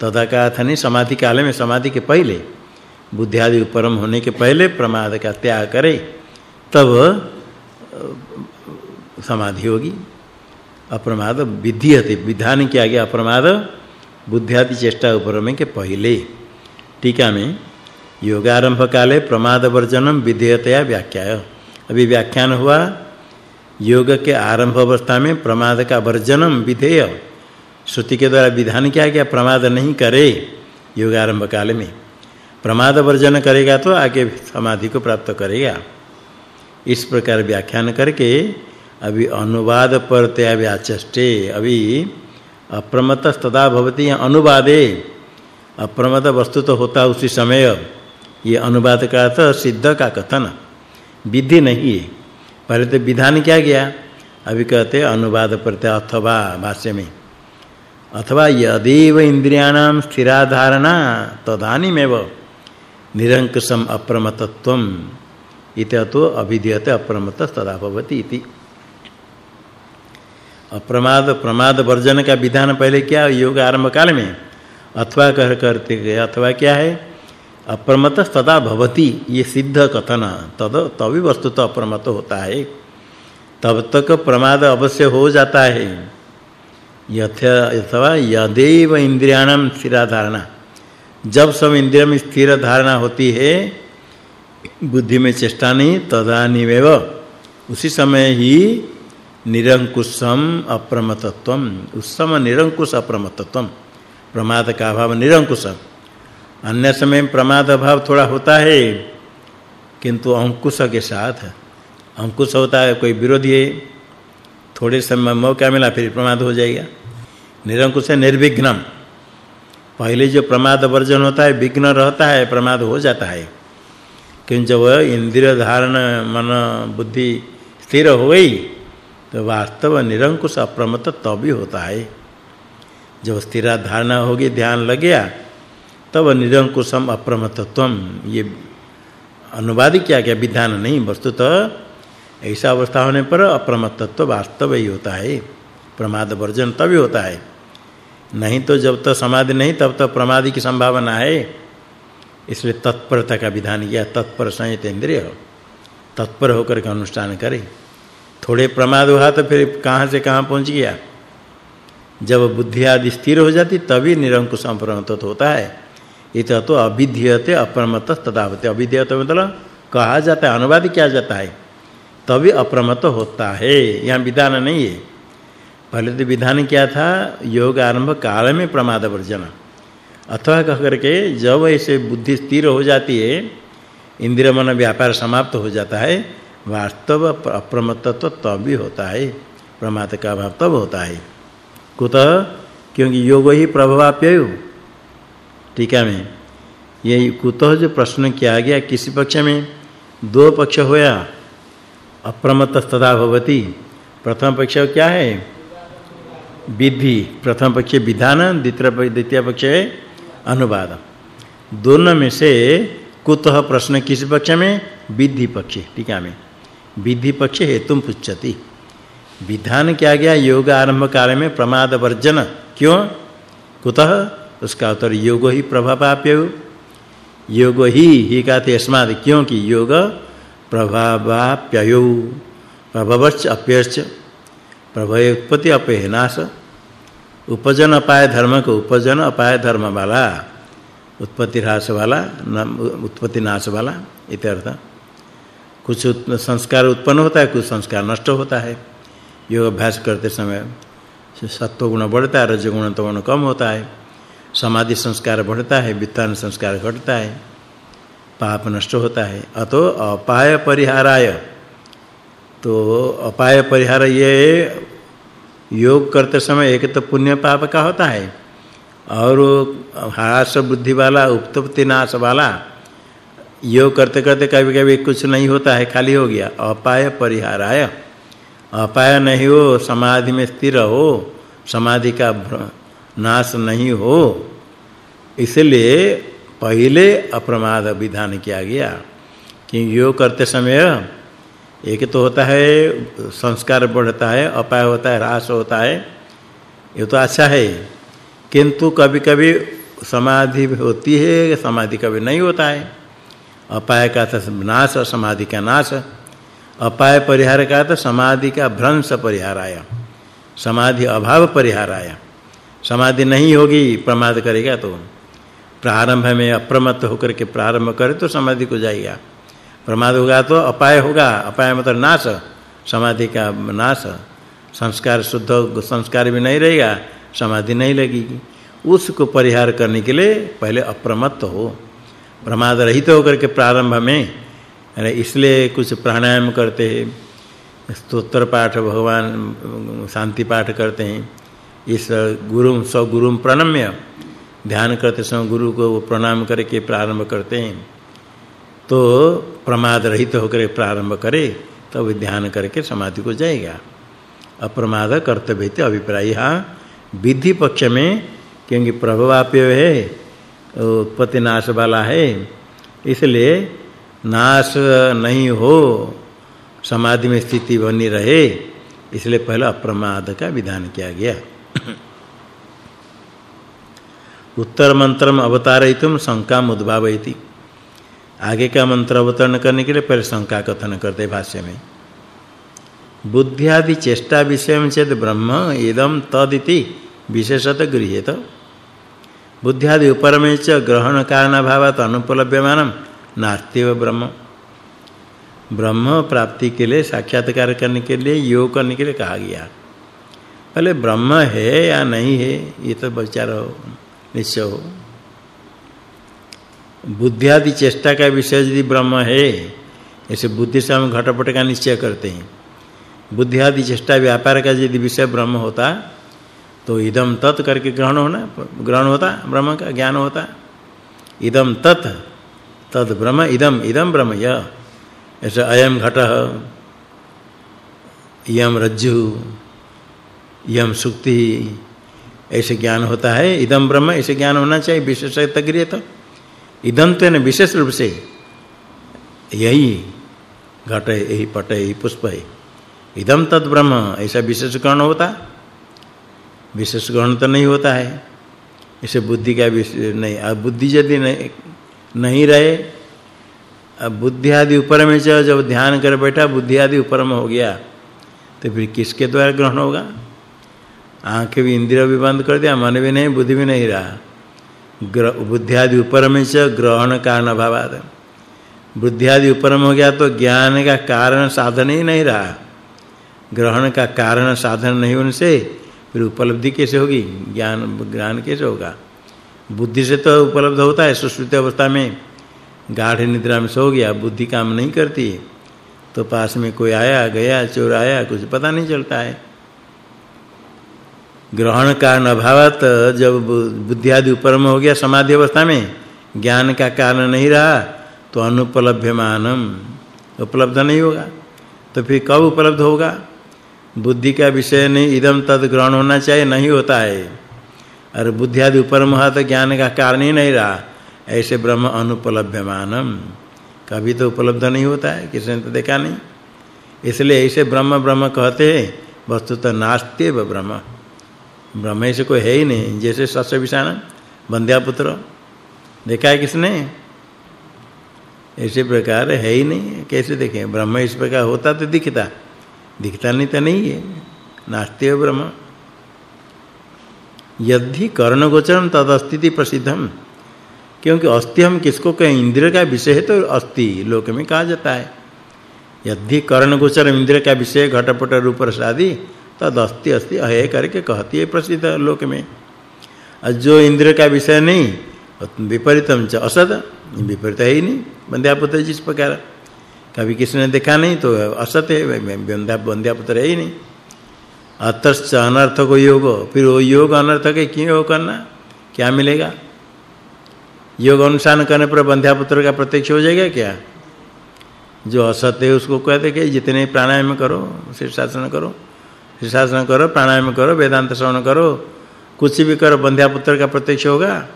तदा का अर्थ नहीं, समाधि काल में, समाधि के पहले। बुद्धि आदि उपरम होने के पहले प्रमाद का त्याग करे, तब समाधि होगी। अप्रमाद विधियते विधान किया गया अप्रमाद बुद्धि आदि चेष्टा उपरम के पहले। टीका में योगारंभ काले प्रमाद वर्जनम विधेयतया व्याख्याय। अभी व्याख्यान हुआ, योग के आरंभ अवस्था में प्रमाद का वर्जनम विधेय। श्रुति के द्वारा विधान किया गया, प्रमाद नहीं करे योग आरंभ काल में। प्रमाद वर्जन करेगा तो आगे समाधि को प्राप्त करेगा। इस प्रकार व्याख्यान करके अभी अनुवाद पर त्या व्याचष्टे अभी अप्रमत तदा भवति अनुवादे। अप्रमत वस्तु तो होता उसी समय। ये अनुवाद का तो सिद्ध का कथन। विधि नहीं है। पहले तो विधान क्या गया? अभी कहते अनुवाद प्रत्यय अथवा भाष्य में। अथवा यदेव इंद्रियाणाम स्थिराधारणा तदानीमेव। निरंकुशम अप्रमतत्वम इतो अभिधीयते अप्रमत तदा भवति इति। अप्रमाद, प्रमाद वर्जन का विधान पहले क्या योग आरंभ काल में। अथवा कह, करते गए, अथवा क्या है? अप्रमत तदा भवति ये सिद्ध कथन, तद, तभी वस्तु तो अप्रमत होता है। तब तक प्रमाद अवश्य हो जाता है। यथवा, यदेव इंद्रियाणाम स्थिर धारणा जब सब इंद्रिय में स्थिर धारणा होती है, बुद्धि में चेष्टा नहीं तदानिवेव उसी समय ही निरंकुशम अप्रमतत्वम। उस समय निरंकुश अप्रमतत्वम। प्रमाद का अभाव निरंकुश। अन्य समय प्रमाद अभाव थोड़ा होता है, किंतु अंकुश के साथ। अंकुश होता है, कोई विरोधी है, थोड़े समय मौका मिला, फिर प्रमाद हो जाएगा। निरंकुश है, निर्विघ्नम। पहले जो प्रमाद वर्जन होता है, विघ्न रहता है, प्रमाद हो जाता है। क्योंकि जब इंद्रिय धारण मन बुद्धि स्थिर हो गई तो वास्तव निरंकुश अप्रमत तभी होता है। जब स्थिर धारणा होगी, ध्यान लग गया, तब निरंकुशम अप्रमतत्वम ये अनुवाद किया गया, विधान नहीं, वस्तुतः ऐसा अवस्था होने पर अप्रमतत्व वास्तव ही होता है। प्रमाद वर्जन तभी होता है। नहीं तो जब तक समाधि नहीं, तब तक प्रमादि की संभावना है। इसलिए तत्परता का विधान किया, तत्पर संयत इंद्रिय। तत्पर होकर के अनुष्ठान करे। थोड़े प्रमाद हुआ तो फिर कहाँ से कहाँ पहुँच गया। जब बुद्धि आदि स्थिर हो जाती, तभी निरंकुश संप्रमत्व होता है। इत तो अभिधीयते अप्रमत तदावते। अभिधीयते मतलब कहा जाता है, अनुवाद किया जाता है। तभी अप्रमत होता है। यहाँ विधान नहीं है। पहले तो विधान क्या था? योग आरंभ काल में प्रमाद वर्जन। अथवा कह करके जब ऐसे बुद्धि स्थिर हो जाती है इंद्रिय मन व्यापार समाप्त हो जाता है, वास्तव अप्रमत्तत्व तभी होता है। प्रमाद का अभाव तब होता है। कुतः? क्योंकि योग ही प्रभावाप्यय। टीका में? यही कुतः जो प्रश्न किया गया किसी पक्ष में, दो पक्ष होया अप्रमत तथा भवति। प्रथम पक्ष क्या है? विधि, प्रथम पक्ष विधान, द्वितीय पक्ष है अनुवाद। दोनों में से कुतः प्रश्न किस पक्ष में? विधि पक्ष टीका में विधि पक्ष हेतु पुच्छति। विधान क्या गया? योग आरंभ काल में प्रमाद वर्जन। क्यों? कुतः? उसका उत्तर, योग ही प्रभावाप्य योग ही ही कहते अस्माद क्योंकि योग प्रभावाप्ययो प्रभवश्च, अप्यश्च। प्रभय उत्पत्ति अपय नाश उपजन अपाय धर्म को उपजन अपाय धर्म वाला, उत्पत्ति ह्रास वाला उत्पत्ति नाश वाला, इत्यर्थ। कुछ संस्कार उत्पन्न होता है, कुछ संस्कार नष्ट होता है। योग अभ्यास करते समय सत्व गुण बढ़ता है रज गुण तो गुण कम होता है। समाधि संस्कार बढ़ता है, वित्तान संस्कार घटता है। पाप नष्ट होता है। अतो अपाय परिहाराय। तो अपाय परिहार ये योग करते समय एक तो पुण्य पाप का होता है, और हास बुद्धि वाला उपतप्ति नाश वाला योग करते करते कभी-कभी कुछ नहीं होता है, खाली हो गया। अपाय परिहाराय। अपाय नहीं हो, समाधि में स्थिर हो समाधि का नाश नहीं हो। इसलिए पहले अप्रमाद विधान किया गया कि योग करते समय एक तो होता है, संस्कार बढ़ता है, अपाय होता है ह्रास होता है, ये तो अच्छा है। किंतु कभी-कभी समाधि होती है, समाधि कभी नहीं होता है। अपाय का तो नाश और समाधि का नाश। अपाय परिहार का तो समाधि का भ्रंश परिहार आया। समाधि अभाव परिहार आया। समाधि नहीं होगी, प्रमाद करेगा तो। प्रारंभ में अप्रमत्त होकर के प्रारंभ करे तो समाधि को जाएगा। प्रमाद होगा तो अपाय होगा। अपाय मतलब नाश, समाधि का नाश। संस्कार शुद्ध, संस्कार भी नहीं रहेगा, समाधि नहीं लगेगी। उसको परिहार करने के लिए पहले अप्रमत्त हो। प्रमाद रहित होकर के प्रारंभ में इसलिए कुछ प्राणायाम करते हैं, स्तोत्र पाठ भगवान, शांति पाठ करते हैं। इस गुरु सौ गुरु प्रणम्य, ध्यान करते समय गुरु को प्रणाम करके प्रारंभ करते हैं। तो प्रमाद रहित होकर प्रारंभ करे, तब तो ध्यान करके समाधि को जाएगा। अप्रमाद कर्तव्य अभिप्राय। हाँ, विधि पक्ष में क्योंकि प्रभवाप्य है उत्पत्ति नाश वाला है, इसलिए नाश नहीं हो, समाधि में स्थिति बनी रहे, इसलिए पहले अप्रमाद का विधान किया गया। उत्तर मंत्रम अवतारयितुम शंका उद्भावयति आगे का मंत्र अवतरण करने के लिए पहले शंका कथन करते भाष्य में। बुद्धि आदि चेष्टा विषयम चेत ब्रह्म इदम तदिति विशेषत गृह्यत। बुद्धि आदि उपरमे च ग्रहण कारण भावात अनुपलभ्यमानम नास्तिव ब्रह्म। ब्रह्म प्राप्ति के लिए, साक्षात्कार करने के लिए, योग करने के लिए कहा गया। पहले ब्रह्म है या नहीं है, ये तो विचार हो, निश्चय हो। बुद्धि आदि चेष्टा का विषय यदि ब्रह्म है, ऐसे बुद्धि से हम घटपट का निश्चय करते हैं। बुद्धि आदि चेष्टा व्यापार का यदि विषय ब्रह्म होता तो इदम तत् करके ग्रहण होना, ग्रहण होता, ब्रह्म का ज्ञान होता। इदम तत्, तद ब्रह्म, इदम इदम ब्रह्म यह ऐसे अयम घट यम रज्जु यम सुक्ति, ऐसे ज्ञान होता है। इदम ब्रह्म, ऐसे ज्ञान होना चाहिए विशेष तग्रिय तो इदंत ने विशेष रूप से यही घट है यही पट है यही पुष्प है। इदम तद ब्रह्म, ऐसा विशेष ग्रहण होता? विशेष ग्रहण तो नहीं होता है। इसे बुद्धि का नहीं अब बुद्धि यदि नहीं नहीं रहे, अब बुद्धि आदि ऊपर में जब ध्यान कर बैठा, बुद्धि आदि ऊपर में हो गया तो फिर किसके द्वारा ग्रहण होगा? आँखें भी इंद्रिय भी बंद कर दिया, मन भी नहीं, बुद्धि भी नहीं रहा। बुद्धि आदि ऊपर में से ग्रहण कारण अभाव बुद्धि आदि ऊपर में हो गया तो ज्ञान का कारण साधन ही नहीं रहा। ग्रहण का कारण साधन नहीं उनसे फिर उपलब्धि कैसे होगी? ज्ञान ज्ञान कैसे होगा? बुद्धि से तो उपलब्ध होता है, सुश्रुति अवस्था में गाढ़ निद्रा में सो गया, बुद्धि काम नहीं करती। तो पास में कोई आया, गया, चोर आया, कुछ पता नहीं चलता है। ग्रहण कारण अभावत जब बुद्धि आदि ऊपर में हो गया समाधि अवस्था में, ज्ञान का कारण नहीं रहा तो अनुपलभ्यमानम। उपलब्ध नहीं होगा। तो फिर कब उपलब्ध होगा? बुद्धि का विषय नहीं, इदम तद ग्रहण होना चाहिए, नहीं होता है। और बुद्धि आदि ऊपर में तो ज्ञान का कारण ही नहीं रहा। ऐसे ब्रह्म अनुपलभ्यमानम। कभी तो उपलब्ध नहीं होता है, किसी ने तो देखा नहीं। इसलिए ऐसे ब्रह्म ब्रह्म कहते हैं वस्तु तो नास्ति व ब्रह्म। ब्रह्म ऐसे कोई है ही नहीं। जैसे सस्य विषाण बंध्या पुत्र, देखा है किसने? ऐसे प्रकार है ही नहीं। कैसे देखें? ब्रह्म इस प्रकार होता तो दिखता। दिखता नहीं तो नहीं है। नास्ति ब्रह्म। यदि कर्ण गोचरम तद अस्तिति प्रसिद्धम। क्योंकि अस्थि हम किसको कहें? इंद्र का विषय है तो अस्थि लोक में कहा जाता है। यदि कर्ण गोचर इंद्र का विषय, घटपट रूप रसादि तद अस्थि अस्थि है करके कहती है प्रसिद्ध लोक में। जो इंद्र का विषय नहीं विपरीतम च असद विपरीत है ही नहीं, बंध्यापुत्र जिस प्रकार। कभी किसी ने देखा नहीं तो असत है बंध्या बंध्यापुत्र है ही नहीं। अतश्च अनर्थ को योग, फिर वो योग अनर्थ के क्यों योग करना? क्या मिलेगा? योग अनुसार करने पर बंध्यापुत्र का प्रत्यक्ष हो जाएगा क्या? जो असत है, उसको कहते कि जितने प्राणायाम करो, शीर्षासन करो शीर्षासन करो, प्राणायाम करो, वेदांत श्रवण करो, कुछ भी करो बंध्यापुत्र का प्रत्यक्ष होगा।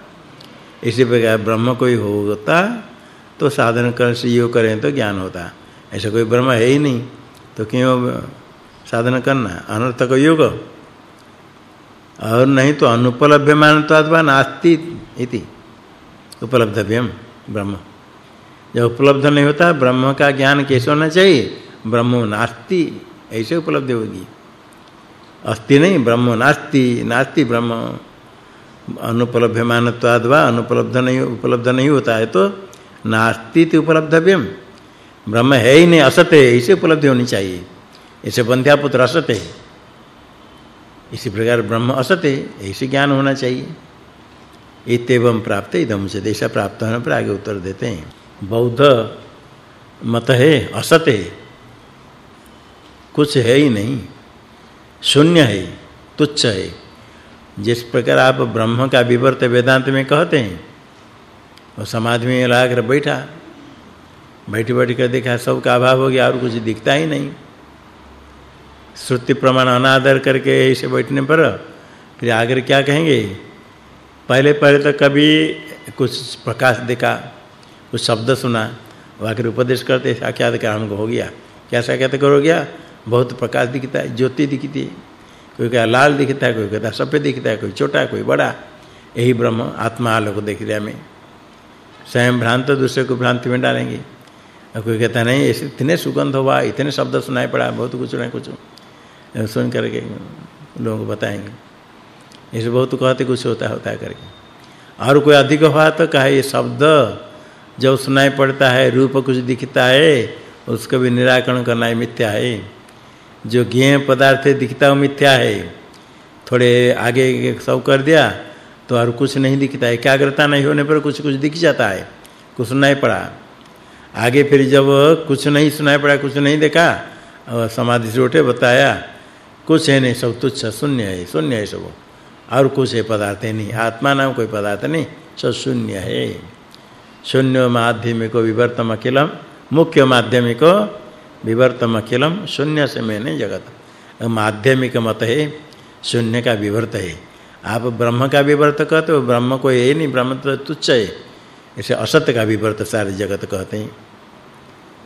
इसी प्रकार ब्रह्म कोई होता तो साधन कर से योग करें तो ज्ञान होता। ऐसा कोई ब्रह्म है ही नहीं तो क्यों साधन करना? अनर्थक योग। और नहीं तो अनुपलभ्यमान तो अथवा नास्ति इति। उपलब्धव्यम ब्रह्म। जब उपलब्ध नहीं होता, ब्रह्म का ज्ञान कैसे होना चाहिए? ब्रह्म नास्ति, ऐसे उपलब्ध होगी। अस्ति नहीं, ब्रह्म नास्ति नास्ति ब्रह्म। अनुपलभ्यमानत्वाद वा अनुपलब्ध नहीं, उपलब्ध नहीं होता है तो नास्ति उपलब्धव्यम। ब्रह्म है ही नहीं, असत है ऐसे उपलब्धि होनी चाहिए। ऐसे बंध्या पुत्र असत है। इसी प्रकार ब्रह्म असत है, ऐसे ज्ञान होना चाहिए। इतम प्राप्त इदम से ऐसा प्राप्त होने पर आगे उत्तर देते हैं। बौद्ध मत है, असत है। कुछ है ही नहीं। शून्य है, तुच्छ है। जिस प्रकार आप ब्रह्म का विवर्त वेदांत में कहते हैं और समाधि में लगाकर बैठा बैठी बैठ कर देखा सब का अभाव हो गया और कुछ दिखता ही नहीं। श्रुति प्रमाण अनादर करके ऐसे बैठने पर फिर आगे क्या कहेंगे? पहले पहले तो कभी कुछ प्रकाश देखा, कुछ शब्द सुना आखिर उपदेश करते साक्षात क्या हमको हो गया। क्या साक्षात करो गया? बहुत प्रकाश दिखता है, ज्योति दिखती है। कोई कहता लाल दिखता है, कोई कहता सफ़ेद दिखता है, कोई छोटा, कोई बड़ा। यही ब्रह्म, आत्मा, आलोक देख लिया हमें। स्वयं भ्रांत, दूसरे को भ्रांति में डालेंगे। और कोई कहता नहीं, ऐसे इतने सुगंध हुआ, इतने शब्द सुनाई पड़ा, बहुत कुछ ना कुछ। सुन करके लोगों को बताएँगे। ऐसे बहुत कहते कुछ होता होता करके। और कोई अधिक हुआ तो कहे, ये शब्द जब सुनाई पड़ता है, रूप कुछ दिखता है, उसको भी निराकरण करना ही मिथ्या है। जो ज्ञेय पदार्थ दिखता है मिथ्या है। थोड़े आगे सब कर दिया तो और कुछ नहीं दिखता है। एकाग्रता नहीं होने पर कुछ कुछ दिख जाता है। कुछ सुनाई पड़ा। आगे फिर जब कुछ नहीं सुनाई पड़ा, कुछ नहीं देखा, और समाधि से उठे, बताया, कुछ है नहीं, सब तुच्छ, शून्य है शून्य है सब। और कुछ है पदार्थ नहीं। आत्मा नाम कोई पदार्थ नहीं, सब शून्य है। शून्य माध्यमिको विवर्तम अखिलम, मुख्य माध्यमिक विवर्तम अखिलम शून्य से मैंने जगत। माध्यमिक मत है, शून्य का विवर्त है। आप ब्रह्म का विवर्त कहते हो, ब्रह्म को है नहीं, ब्रह्म तो तुच्छ है। इसे असत्य का विवर्त सारे जगत कहते हैं।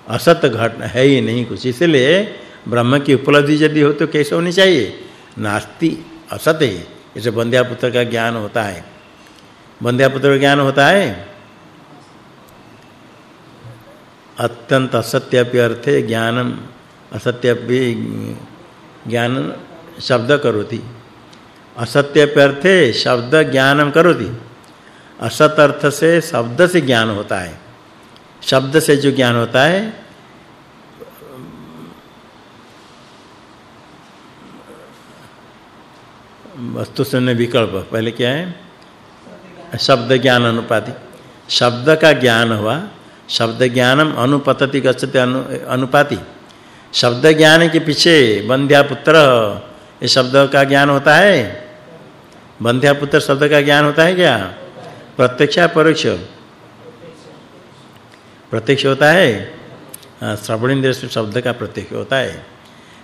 असत घट है ही नहीं कुछ, इसलिए ब्रह्म की उपलब्धि यदि हो तो कैसे होनी चाहिए? नास्ति, असत है। इसे बंध्या पुत्र का ज्ञान होता है। बंध्या पुत्र का ज्ञान होता है अत्यंत असत्यपि अर्थे ज्ञानम असत्यपि ज्ञान शब्द करोति। असत्यपि अर्थे शब्द ज्ञानम करोति। असत अर्थ से शब्द से ज्ञान होता है। शब्द से जो ज्ञान होता है, वस्तु शून्य विकल्प। पहले क्या है? शब्द ज्ञान अनुपाति। शब्द का ज्ञान हुआ शब्द ज्ञानम अनुपतति गच्छते अनु, अनुपाति। शब्द ज्ञान के पीछे बंध्या पुत्र ये शब्द का ज्ञान होता है? बंध्या पुत्र शब्द का ज्ञान होता है क्या? प्रत्यक्ष परोक्ष? प्रत्यक्ष होता है। हाँ, श्रवण इंद्र से शब्द का प्रत्यक्ष होता है।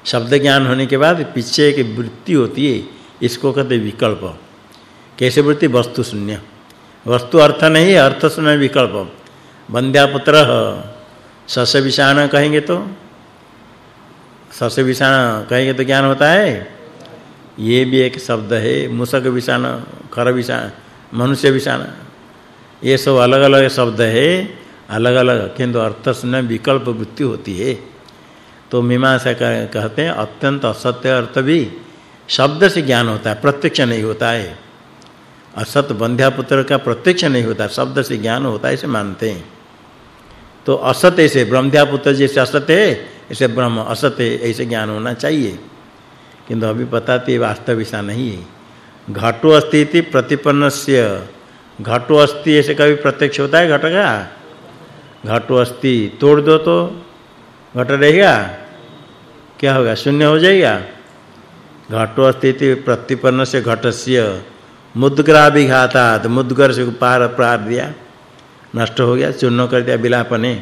शब्द ज्ञान होने के बाद पीछे एक वृत्ति होती है इसको कहते विकल्प। कैसे वृत्ति? वस्तु शून्य। वस्तु अर्थ नहीं अर्थ समय विकल्प। पुत्र सस विषाण कहेंगे तो? सस विषाण कहेंगे तो ज्ञान होता है? ये भी एक शब्द है मुसक विषाण खर विषाण मनुष्य विषाण ये सब अलग-अलग शब्द है, अलग-अलग, किंतु अर्थ समय विकल्प वृत्ति होती है। तो मीमांसा कहते हैं, अत्यंत असत्य अर्थ भी शब्द से ज्ञान होता है, प्रत्यक्ष नहीं होता है। असत बंध्या पुत्र का प्रत्यक्ष नहीं होता, शब्द से ज्ञान होता है, इसे मानते हैं। तो असत ऐसे ब्रह्मध्या पुत्र जैसे असत है, ऐसे ब्रह्म असत है, ऐसे ज्ञान होना चाहिए। किंतु अभी बताते वास्तव ऐसा नहीं है। घटो अस्ति इति प्रतिपन्नस्य। घटो अस्ति ऐसे कभी प्रत्यक्ष होता है, घट का घटो अस्ति, तोड़ दो तो घट रहेगा? क्या होगा? शून्य हो जाएगा? घटो अस्ति इति प्रतिपन्न से घटस्य। मुद्ग्राभिघातात् मुद्गर से पार, प्रार दिया। नष्ट हो गया, चूर्ण कर दिया, विलापने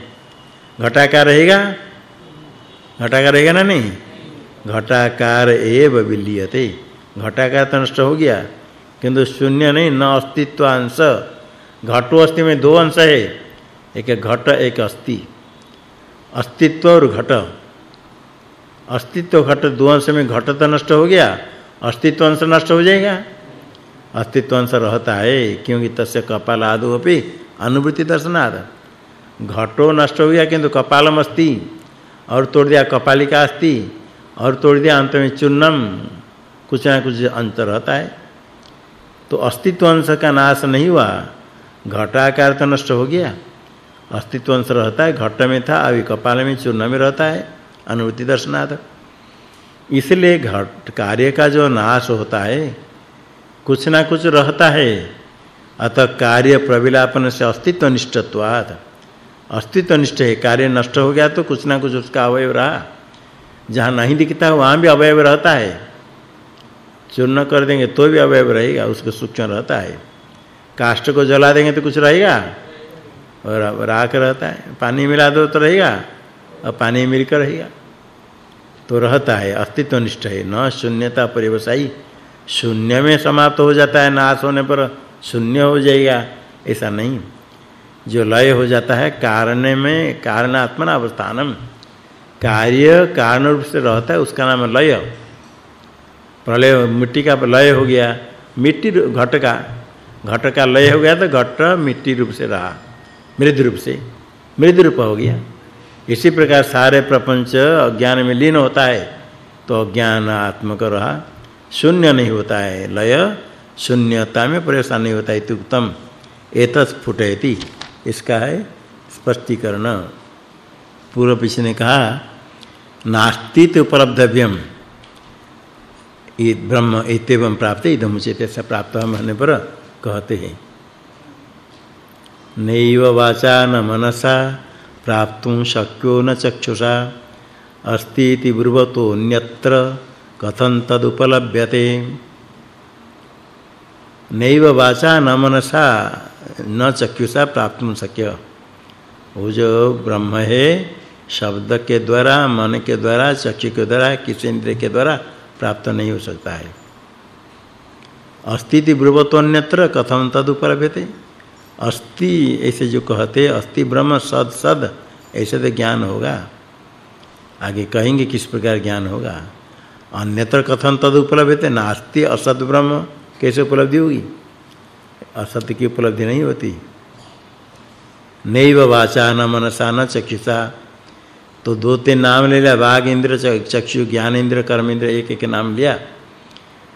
घटाकार रहेगा? घटाकार रहेगा ना नहीं? घटाकार एव विलीयते। घटाकार तो नष्ट हो गया, किंतु शून्य नहीं, न अस्तित्व अंश। घटो अस्ति में दो अंश है, एक घट, एक अस्ति। अस्तित्व और घट। अस्तित्व घट दो अंश में घट तो नष्ट हो गया, अस्तित्व अंश नष्ट हो जाएगा। अस्तित्व अंश रहता है, क्योंकि तस्य कपाल आदो अपि अनुभूति दर्शनाद घटो नष्ट हो गया किंतु कपालम अस्ति, और तोड़ दिया कपालिका अस्ति, और तोड़ दिया अंत में चूर्णम कुछ ना कुछ अंतर रहता है। तो अस्तित्व अंश का नाश नहीं हुआ, घटाकार तो नष्ट हो गया। अस्तित्व अंश रहता है, घट में था, अभी कपाल में चूर्ण में रहता है, अनुभूति दर्शनाथ इसलिए घट कार्य का जो नाश होता है, कुछ ना कुछ रहता है। अतः कार्य प्रविलापन से अस्तित्व निष्ठत्वात् अस्तित्व निष्ठ है, कार्य नष्ट हो गया तो कुछ ना कुछ उसका अवयव रहा। जहाँ नहीं दिखता वहाँ भी अवयव रहता है। चूर्ण कर देंगे तो भी अवयव रहेगा, उसका सूक्ष्म रहता है। काष्ठ को जला देंगे तो कुछ रहेगा? और राख रहता है, पानी मिला दो तो रहेगा, और पानी मिलकर रहेगा। तो रहता है अस्तित्व निष्ठ है, न शून्यता परिवसाई शून्य में समाप्त हो जाता है, नाश होने पर शून्य हो जाएगा, ऐसा नहीं। जो लय हो जाता है, कारण में कारण कारणात्मना अवस्थानम। कार्य कारण रूप से रहता है, उसका नाम लय। प्रलय, मिट्टी का लय हो गया। मिट्टी घट का घट का लय हो गया तो घट मिट्टी रूप से रहा। मृद रूप से। मृद रूप हो गया। इसी प्रकार सारे प्रपंच अज्ञान में लीन होता है तो अज्ञान आत्मक रहा। शून्य नहीं होता है, लय शून्यता में परेशान नहीं होता है उत्तम एतस्फुटयति इसका है स्पष्टीकरण। पूर्व पीछे ने कहा, नास्तित उपलब्धव्यम। ये ब्रह्म, इत्येवं प्राप्त इदम उचित ऐसा प्राप्त होने पर कहते हैं। नैव वाचा न मनसा, प्राप्तुं शक्यो न चक्षुषा। अस्ति इति ब्रुवतो अन्यत्र कथं तदुपलभ्यते। नैव वाचा न मनसा, न चक्षुषा प्राप्तुं शक्य। वो जो ब्रह्म है शब्द के द्वारा, मन के द्वारा, चक्षु के द्वारा, किसी इंद्र के द्वारा प्राप्त नहीं हो सकता है। अस्तिति ब्रुवतोन्यत्र कथम तदुपलभ्यते? अस्ति, ऐसे जो कहते, अस्ति ब्रह्म सद सद, ऐसे तो ज्ञान होगा। आगे कहेंगे किस प्रकार ज्ञान होगा? अन्यत्र कथन तद उपलब्धते नास्ति असद ब्रह्म कैसे उपलब्धि होगी? असत्य की उपलब्धि नहीं होती। नैव वाचा न मनसा न चक्षुषा। तो दो तीन नाम ले लिया बाघ इंद्र चक्षु, ज्ञान इंद्र, कर्म इंद्र, एक एक नाम लिया।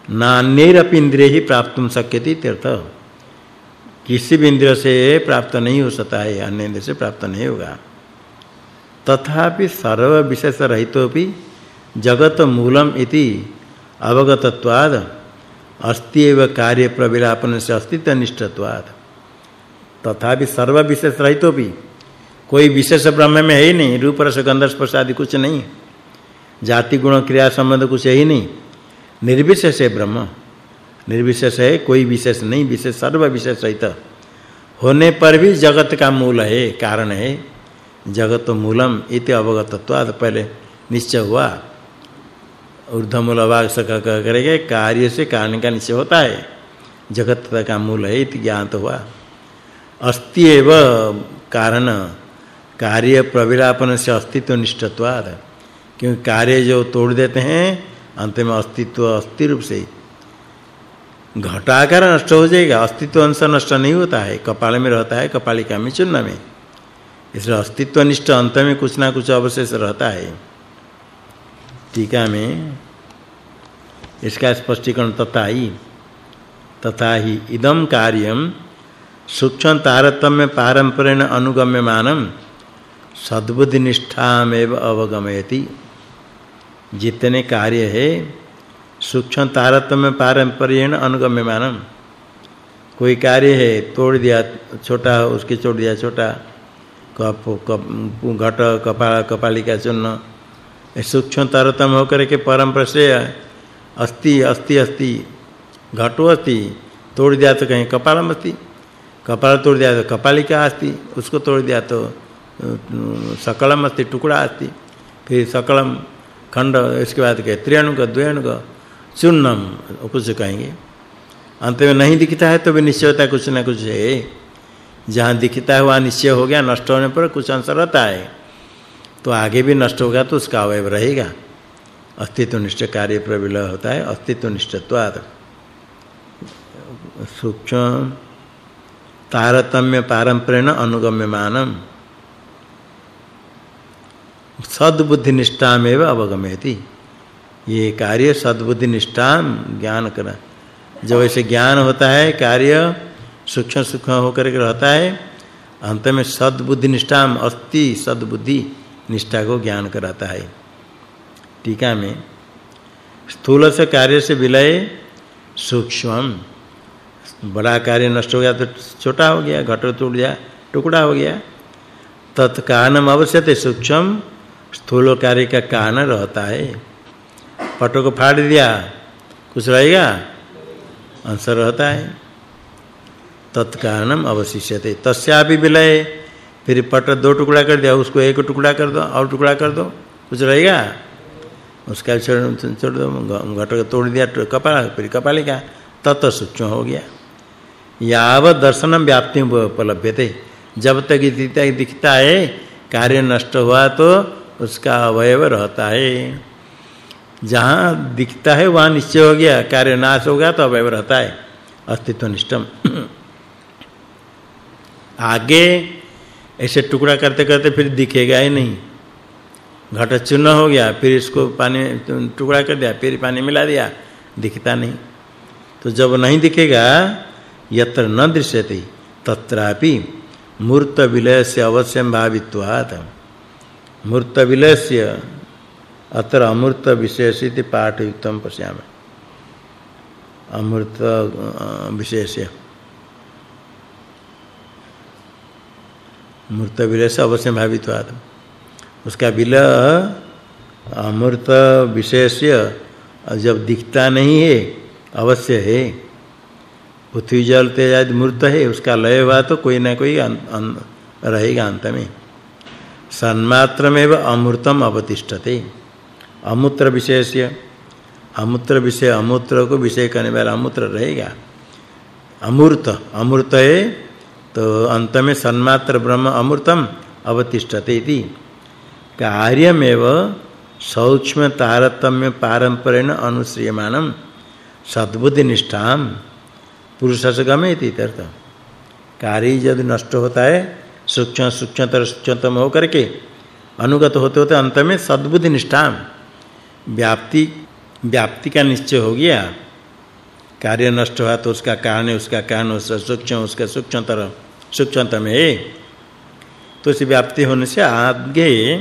नान्यरपि इंद्रिय ही प्राप्तुम शक्यति तीर्थ किसी भी इंद्रिय से प्राप्त नहीं हो सकता है, अन्य इंद्रिय से प्राप्त नहीं होगा। तथापि सर्व विशेष रहितोपि जगत मूलम इति अवगतत्वाद अस्ति एव कार्य प्रविलापन से अस्तित्व निष्ठत्वाद तथापि सर्व विशेष रहितो भी कोई विशेष ब्रह्म में है ही नहीं रूप रस गंध स्पर्श आदि कुछ नहीं। जाति, गुण, क्रिया संबंध कुछ है ही नहीं। निर्विशेष है ब्रह्म। निर्विशेष है, कोई विशेष नहीं, विशेष सर्व विशेष रहित होने पर भी जगत का मूल है, कारण है। जगत मूलम, इति अवगतत्वाद पहले निश्चय हुआ। ऊर्धमूल अभाग से कह करेंगे, कार्य से कारण का निश्चय होता है। जगत का मूल है, इति ज्ञात हुआ। अस्ति एव कारण, कार्य प्रविलापन से अस्तित्व निष्ठत्वाद। क्योंकि कार्य जो तोड़ देते हैं अंत में अस्तित्व अस्थि रूप से। घटाकार नष्ट हो जाएगा, अस्तित्व अंश नष्ट नहीं होता है। कपाल में रहता है, कपालिका में, चूर्ण में। इसलिए अस्तित्व निष्ठ अंत में कुछ ना कुछ अवशेष रहता है। टीका में इसका स्पष्टीकरण तथा ही तथा ही इदम कार्यम सूक्ष्म तारतम्य पारंपरेण अनुगम्यमानम सद्बुद्धि निष्ठामेव अवगमयति। जितने कार्य है, सूक्ष्म तारतम्य पारंपरेण अनुगम्यमानम कोई कार्य है, तोड़ दिया, छोटा, उसके छोड़ दिया, छोटा, कप घट, कपाल, कपालिका चूर्ण सूक्ष्म तारतम्य होकर के परंपरा से अस्ति अस्ति अस्ति। घटो अस्ति, तोड़ दिया तो कहीं कपालम अस्ति। कपाल तोड़ दिया तो कपालिका अस्ति, उसको तोड़ दिया तो सकलम अस्ति, टुकड़ा अस्ति। फिर सकलम खंड, इसके बाद के त्रियाणु का द्वयाणु का चूर्णम कुछ कहेंगे। अंत में नहीं दिखता है तो भी निश्चयता कुछ ना कुछ है। जहाँ दिखता है वहाँ निश्चय हो गया, नष्ट होने पर कुछ अंश रहता है। तो आगे भी नष्ट होगा तो उसका अवयव रहेगा। अस्तित्व निष्ठ कार्य प्रविलय होता है, अस्तित्व निष्ठत्वाद। सूक्ष्म तारतम्य पारंपरेण अनुगम्यमानम। सद्बुद्धि निष्ठामेव अवगमयति। ये कार्य सद्बुद्धि निष्ठाम ज्ञान करा। जब ऐसे ज्ञान होता है, कार्य सूक्ष्म सूक्ष्म होकर के रहता है, अंत में सद्बुद्धि निष्ठाम अस्ति सद्बुद्धि। निष्ठा को ज्ञान कराता है। टीका में स्थूल से कार्य से विलय सूक्ष्म बड़ा कार्य नष्ट हो गया तो छोटा हो गया, घट टूट गया टुकड़ा हो गया। तत्कारणम अवश्यते सूक्ष्म स्थूल कार्य का कारण रहता है। पटो को फाड़ दिया कुछ रहेगा? अंश रहता है। तत्कारणम अवशिष्यते। तस्यापि विलय फिर पट दो टुकड़ा कर दिया, उसको एक टुकड़ा कर दो, और टुकड़ा कर दो। कुछ रहेगा? उसका छोड़ दो घट को तोड़ दिया कपाल, फिर कपालिका तत सूक्ष्म हो गया। याव दर्शनम व्याप्ति उपलब्धते जब तक दिखता है, कार्य नष्ट हुआ तो उसका अवयव रहता है। जहाँ दिखता है, वहाँ निश्चय हो गया, कार्य नाश हो गया तो अवयव रहता है। अस्तित्व निष्ठम आगे ऐसे टुकड़ा करते करते फिर दिखेगा ही नहीं। घट चूर्ण हो गया, फिर इसको पानी, टुकड़ा कर दिया, फिर पानी मिला दिया, दिखता नहीं। तो जब नहीं दिखेगा, यत्र न दृश्यते, तत्रापि मूर्त विलय से अवश्यम भावित्वात्। मूर्त विलयस्य अत्र अमूर्त विशेषिति पाठ युक्तम पश्यामि। अमूर्त विशेष्य। मूर्त विलय से अवश्य भावित्वाद उसका विलय अमूर्त विशेष्य जब दिखता नहीं है, अवश्य है। पृथ्वी जल तेज आदि मूर्त है, उसका लय हुआ तो कोई ना कोई रहेगा अंत में। सन्मात्रमेव अमृतम अवतिष्ठते। अमूत्र विशेष्य, अमूत्र विषय, अमूत्र को विषय करने वाला अमूत्र रहेगा। अमूर्त अमूर्त है तो अंत में सन्मात्र ब्रह्म अमृतम अवतिष्ठते इति। कार्यमेव सूक्ष्म तारतम्य पारंपरेण अनुश्रियमानम सद्बुद्धि निष्ठाम पुरुष से गमे इति अर्थ कार्य यदि नष्ट होता है सूक्ष्म सूक्ष्मतर सूक्ष्मतम होकर के अनुगत होते होते अंत में सद्बुद्धि निष्ठा व्याप्ति व्याप्ति का निश्चय हो गया। कार्य नष्ट हुआ तो उसका कारण उसका कारण उसका सूक्ष्म, उसका सूक्ष्मतर, सूक्ष्मतम है। तो इस व्याप्ति होने से आगे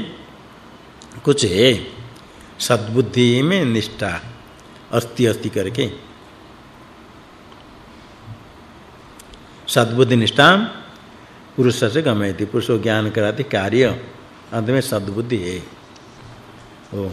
कुछ है। सद्बुद्धि में निष्ठा, अस्ति अस्ति करके। सद्बुद्धि निष्ठा, पुरुष से गमयति, पुरुष ज्ञान कराती कार्य। अंत में सद्बुद्धि है। ओम